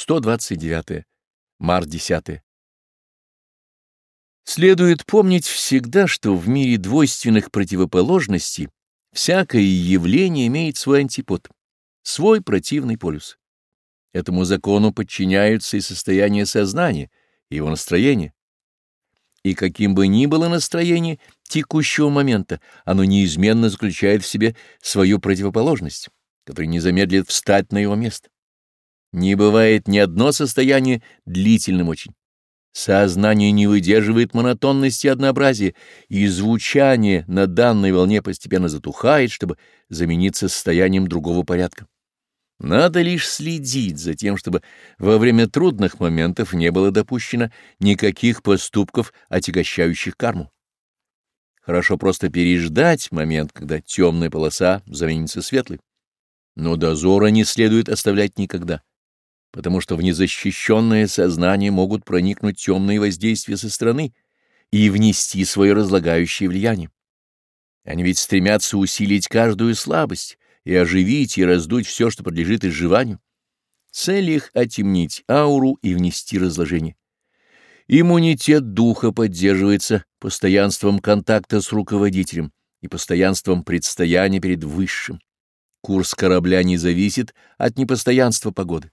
129. Март 10. Следует помнить всегда, что в мире двойственных противоположностей всякое явление имеет свой антипод, свой противный полюс. Этому закону подчиняются и состояние сознания, и его настроение. И каким бы ни было настроение текущего момента, оно неизменно заключает в себе свою противоположность, которая не замедлит встать на его место. Не бывает ни одно состояние длительным очень. Сознание не выдерживает монотонности и однообразия, и звучание на данной волне постепенно затухает, чтобы замениться состоянием другого порядка. Надо лишь следить за тем, чтобы во время трудных моментов не было допущено никаких поступков, отягощающих карму. Хорошо просто переждать момент, когда темная полоса заменится светлой. Но дозора не следует оставлять никогда потому что в незащищенное сознание могут проникнуть темные воздействия со стороны и внести свое разлагающее влияние. Они ведь стремятся усилить каждую слабость и оживить и раздуть все, что подлежит изживанию. Цель их — отемнить ауру и внести разложение. Иммунитет духа поддерживается постоянством контакта с руководителем и постоянством предстояния перед высшим. Курс корабля не зависит от непостоянства погоды.